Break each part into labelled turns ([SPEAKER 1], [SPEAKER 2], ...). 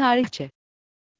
[SPEAKER 1] tarihçi.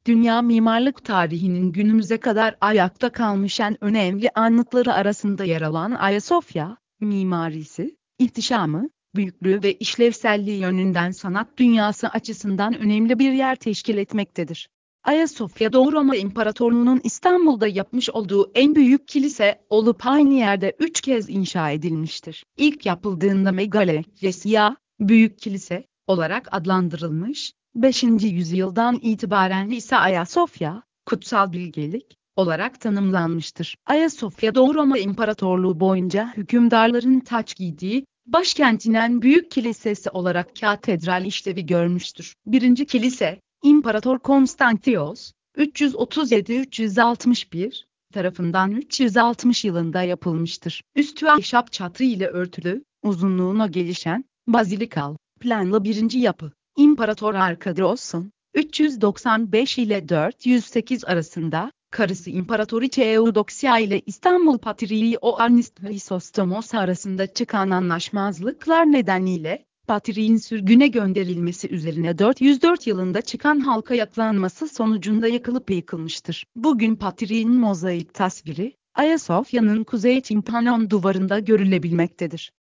[SPEAKER 1] Dünya mimarlık tarihinin günümüze kadar ayakta kalmış en önemli anıtları arasında yer alan Ayasofya, mimarisi, ihtişamı, büyüklüğü ve işlevselliği yönünden sanat dünyası açısından önemli bir yer teşkil etmektedir. Ayasofya Doğu Roma İmparatorluğu'nun İstanbul'da yapmış olduğu en büyük kilise olup aynı yerde üç kez inşa edilmiştir. İlk yapıldığında Megale, Resya, Büyük Kilise olarak adlandırılmış, 5. yüzyıldan itibaren ise Ayasofya, kutsal bilgelik olarak tanımlanmıştır. Ayasofya Doğu Roma İmparatorluğu boyunca hükümdarların taç giydiği, başkentinin büyük kilisesi olarak katedral işlevi görmüştür. Birinci kilise, İmparator Konstantios, 337-361 tarafından 360 yılında yapılmıştır. Üstü ahşap çatı ile örtülü, uzunluğuna gelişen, bazilikal, planlı birinci yapı. İmparator Arkadios'un 395 ile 408 arasında karısı İmparatoriçe Eudoksya ile İstanbul Patriği Oannis Chrysostomos arasında çıkan anlaşmazlıklar nedeniyle Patriğin sürgüne gönderilmesi üzerine 404 yılında çıkan halka yaklanması sonucunda yakılıp yıkılmıştır. Bugün Patriğin mozaik tasviri Ayasofya'nın kuzey timpanon duvarında görülebilmektedir.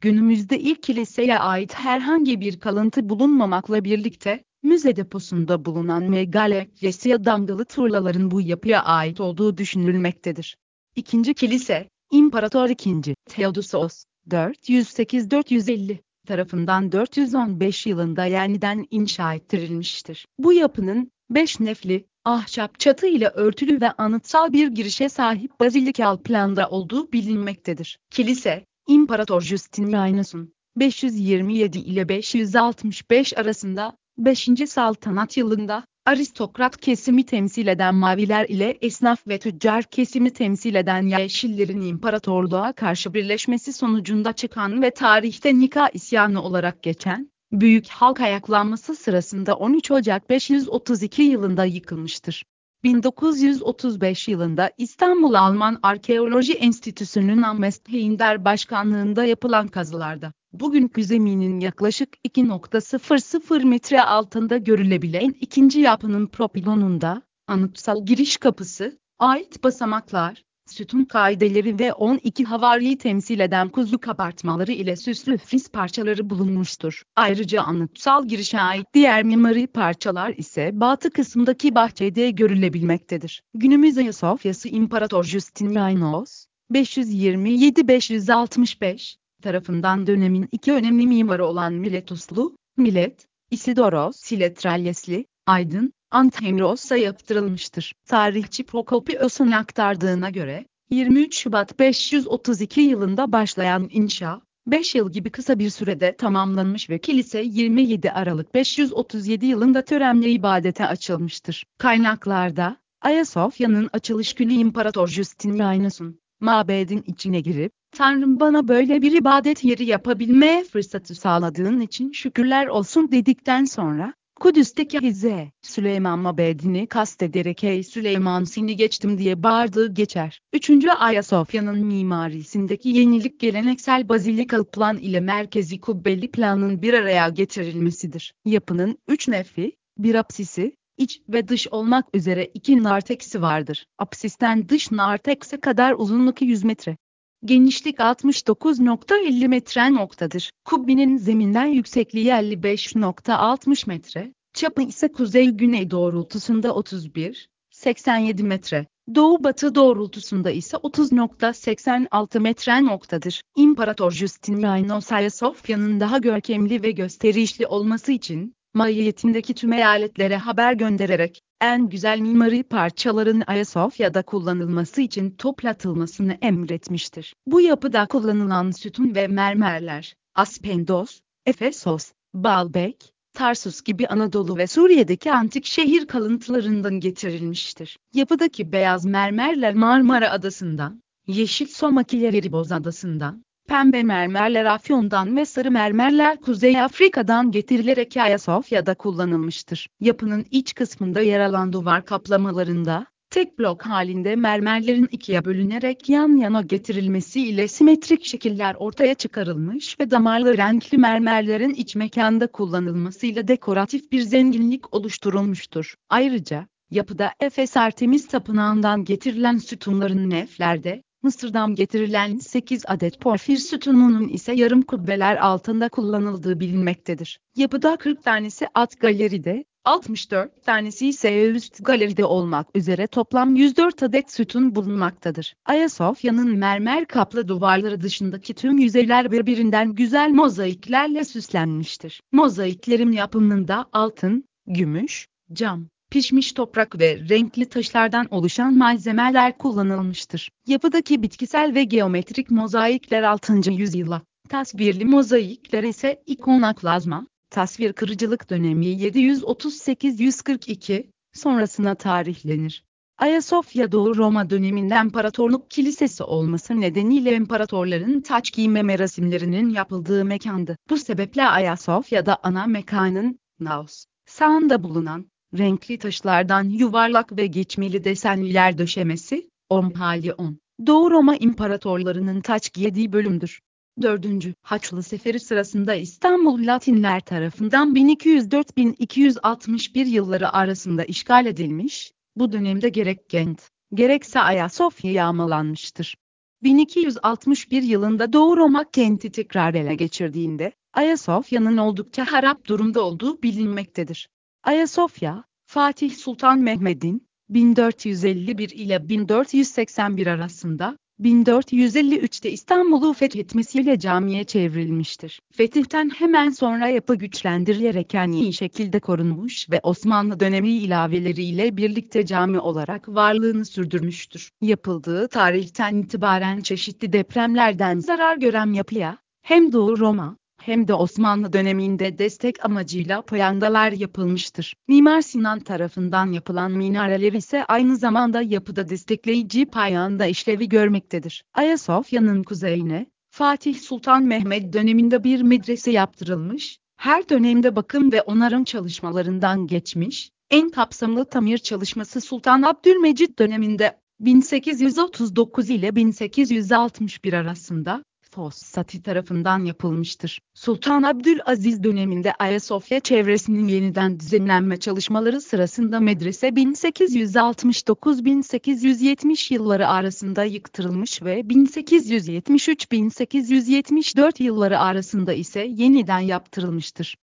[SPEAKER 1] Günümüzde ilk kiliseye ait herhangi bir kalıntı bulunmamakla birlikte, müze deposunda bulunan megale Resya damgalı turlaların bu yapıya ait olduğu düşünülmektedir. İkinci kilise, İmparator II. Theodosios, 408-450 tarafından 415 yılında yeniden inşa ettirilmiştir. Bu yapının, beş nefli, ahşap çatı ile örtülü ve anıtsal bir girişe sahip bazilikal planda olduğu bilinmektedir. Kilise, İmparator Justinianus'un 527 ile 565 arasında 5. saltanat yılında aristokrat kesimi temsil eden maviler ile esnaf ve tüccar kesimi temsil eden yeşillerin imparatorluğa karşı birleşmesi sonucunda çıkan ve tarihte Nika isyanı olarak geçen büyük halk ayaklanması sırasında 13 Ocak 532 yılında yıkılmıştır. 1935 yılında İstanbul Alman Arkeoloji Enstitüsü'nün Amesthinder başkanlığında yapılan kazılarda, bugünkü zeminin yaklaşık 2.00 metre altında görülebilen ikinci yapının propilonunda, anıtsal giriş kapısı, ait basamaklar, sütun kaideleri ve 12 havariyi temsil eden kuzu kabartmaları ile süslü fris parçaları bulunmuştur. Ayrıca anıtsal girişe ait diğer mimari parçalar ise batı kısmındaki bahçede görülebilmektedir. Günümüz Ayasofya'sı İmparator Justinianos, 527-565 tarafından dönemin iki önemli mimarı olan Miletuslu, Milet, Isidoros Siletralyesli, Aydın, Antemros'a yaptırılmıştır. Tarihçi Prokopios'un aktardığına göre, 23 Şubat 532 yılında başlayan inşa, 5 yıl gibi kısa bir sürede tamamlanmış ve kilise 27 Aralık 537 yılında törenle ibadete açılmıştır. Kaynaklarda, Ayasofya'nın açılış günü İmparator Justinianus'un, mabedin içine girip, Tanrım bana böyle bir ibadet yeri yapabilmeye fırsatı sağladığın için şükürler olsun dedikten sonra, Kudüs'teki Hize, Süleyman Mabedi'ni kastederek ey Süleyman seni geçtim diye bağırdığı geçer. 3. Ayasofya'nın mimarisindeki yenilik geleneksel bazilikalı plan ile merkezi kubbeli planın bir araya getirilmesidir. Yapının 3 nefi, bir apsisi, iç ve dış olmak üzere iki narteksi vardır. Apsisten dış nartekse kadar uzunluk 100 metre. Genişlik 69.50 metre noktadır. Kubbenin zeminden yüksekliği 55.60 metre, çapı ise kuzey-güney doğrultusunda 31, 87 metre. Doğu-batı doğrultusunda ise 30.86 metre noktadır. İmparator Justinianos Ayasofya'nın daha görkemli ve gösterişli olması için, mahiyetindeki tüm eyaletlere haber göndererek, en güzel mimari parçaların Ayasofya'da kullanılması için toplatılmasını emretmiştir. Bu yapıda kullanılan sütun ve mermerler, Aspendos, Efesos, Baalbek, Tarsus gibi Anadolu ve Suriye'deki antik şehir kalıntılarından getirilmiştir. Yapıdaki beyaz mermerler Marmara Adası'ndan, yeşil somakiler Eriboz Adası'ndan, Pembe mermerler Afyon'dan ve sarı mermerler Kuzey Afrika'dan getirilerek Ayasofya'da kullanılmıştır. Yapının iç kısmında yer alan duvar kaplamalarında, tek blok halinde mermerlerin ikiye bölünerek yan yana getirilmesiyle simetrik şekiller ortaya çıkarılmış ve damarlı renkli mermerlerin iç mekanda kullanılmasıyla dekoratif bir zenginlik oluşturulmuştur. Ayrıca, yapıda Efes Artemis Tapınağı'ndan getirilen sütunların neflerde, Mısır'dan getirilen 8 adet porfir sütununun ise yarım kubbeler altında kullanıldığı bilinmektedir. Yapıda 40 tanesi alt galeride, 64 tanesi ise üst galeride olmak üzere toplam 104 adet sütun bulunmaktadır. Ayasofya'nın mermer kaplı duvarları dışındaki tüm yüzeyler birbirinden güzel mozaiklerle süslenmiştir. Mozaiklerin yapımında altın, gümüş, cam, pişmiş toprak ve renkli taşlardan oluşan malzemeler kullanılmıştır. Yapıdaki bitkisel ve geometrik mozaikler 6. yüzyıla, tasvirli mozaikler ise ikonoklazma, tasvir kırıcılık dönemi 738-142 sonrasına tarihlenir. Ayasofya Doğu Roma döneminde imparatorluk kilisesi olması nedeniyle imparatorların taç giyme merasimlerinin yapıldığı mekandı. Bu sebeple Ayasofya'da ana mekanın, naos, sağında bulunan, renkli taşlardan yuvarlak ve geçmeli desenliler döşemesi, Omphalyon, Doğu Roma imparatorlarının taç giydiği bölümdür. 4. Haçlı Seferi sırasında İstanbul Latinler tarafından 1204-1261 yılları arasında işgal edilmiş, bu dönemde gerek Gent, gerekse Ayasofya yağmalanmıştır. 1261 yılında Doğu Roma kenti tekrar ele geçirdiğinde, Ayasofya'nın oldukça harap durumda olduğu bilinmektedir. Ayasofya, Fatih Sultan Mehmet'in 1451 ile 1481 arasında 1453'te İstanbul'u fethetmesiyle camiye çevrilmiştir. Fetihten hemen sonra yapı güçlendirilerek en iyi şekilde korunmuş ve Osmanlı dönemi ilaveleriyle birlikte cami olarak varlığını sürdürmüştür. Yapıldığı tarihten itibaren çeşitli depremlerden zarar gören yapıya, hem Doğu Roma, hem de Osmanlı döneminde destek amacıyla payandalar yapılmıştır. Mimar Sinan tarafından yapılan minareler ise aynı zamanda yapıda destekleyici payanda işlevi görmektedir. Ayasofya'nın kuzeyine, Fatih Sultan Mehmet döneminde bir medrese yaptırılmış, her dönemde bakım ve onarım çalışmalarından geçmiş, en kapsamlı tamir çalışması Sultan Abdülmecit döneminde 1839 ile 1861 arasında Fossati tarafından yapılmıştır. Sultan Abdülaziz döneminde Ayasofya çevresinin yeniden düzenlenme çalışmaları sırasında medrese 1869-1870 yılları arasında yıktırılmış ve 1873-1874 yılları arasında ise yeniden yaptırılmıştır.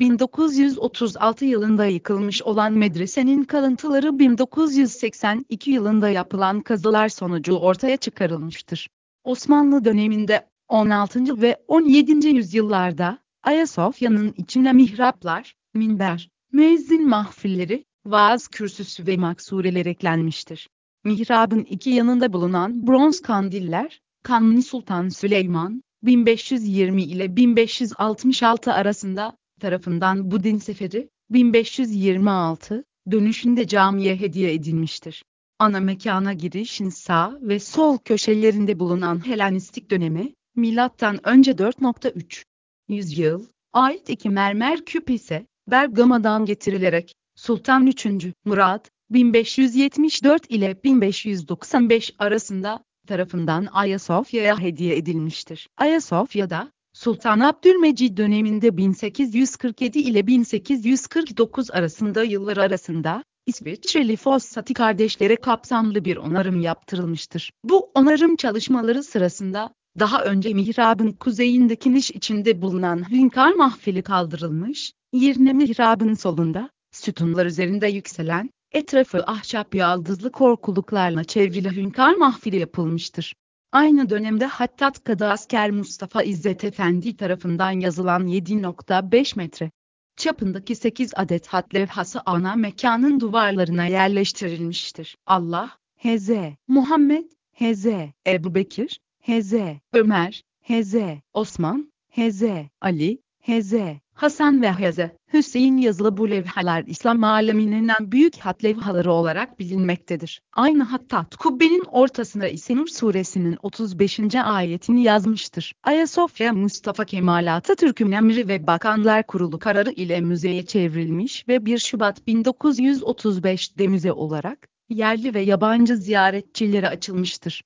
[SPEAKER 1] 1936 yılında yıkılmış olan medresenin kalıntıları 1982 yılında yapılan kazılar sonucu ortaya çıkarılmıştır. Osmanlı döneminde 16. ve 17. yüzyıllarda Ayasofya'nın içine mihraplar, minber, müezzin mahfilleri, vaaz kürsüsü ve maksureler eklenmiştir. Mihrabın iki yanında bulunan bronz kandiller, Kanuni Sultan Süleyman, 1520 ile 1566 arasında tarafından bu din seferi, 1526, dönüşünde camiye hediye edilmiştir. Ana mekana girişin sağ ve sol köşelerinde bulunan Helenistik dönemi, Milattan önce 4.3 yüzyıl ait iki mermer küp ise Bergama'dan getirilerek Sultan 3. Murat 1574 ile 1595 arasında tarafından Ayasofya'ya hediye edilmiştir. Ayasofya'da Sultan Abdülmecid döneminde 1847 ile 1849 arasında yıllar arasında İsviçreli Fossati kardeşlere kapsamlı bir onarım yaptırılmıştır. Bu onarım çalışmaları sırasında daha önce mihrabın kuzeyindeki niş içinde bulunan hünkâr mahfili kaldırılmış, yerine mihrabın solunda, sütunlar üzerinde yükselen, etrafı ahşap yaldızlı korkuluklarla çevrili hünkâr mahfili yapılmıştır. Aynı dönemde Hattat Kadı Asker Mustafa İzzet Efendi tarafından yazılan 7.5 metre çapındaki 8 adet hat levhası ana mekanın duvarlarına yerleştirilmiştir. Allah, Hz. Muhammed, Hz. Ebu Bekir, Hz. Ömer, Hz. Osman, Hz. Ali, Hz. Hasan ve Hz. Hüseyin yazılı bu levhalar İslam aleminin en büyük hat levhaları olarak bilinmektedir. Aynı hatta kubbenin ortasında ise Nur suresinin 35. ayetini yazmıştır. Ayasofya Mustafa Kemal Atatürk'ün emri ve Bakanlar Kurulu kararı ile müzeye çevrilmiş ve 1 Şubat 1935'de müze olarak yerli ve yabancı ziyaretçilere açılmıştır.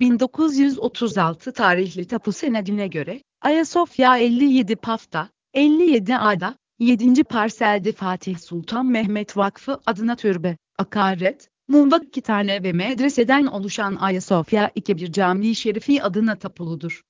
[SPEAKER 1] 1936 tarihli tapu senedine göre Ayasofya 57 Paf'ta, 57 A'da, 7. parselde Fatih Sultan Mehmet Vakfı adına türbe, akaret, mumlak iki tane ve medreseden oluşan Ayasofya 2 bir cami şerifi adına tapuludur.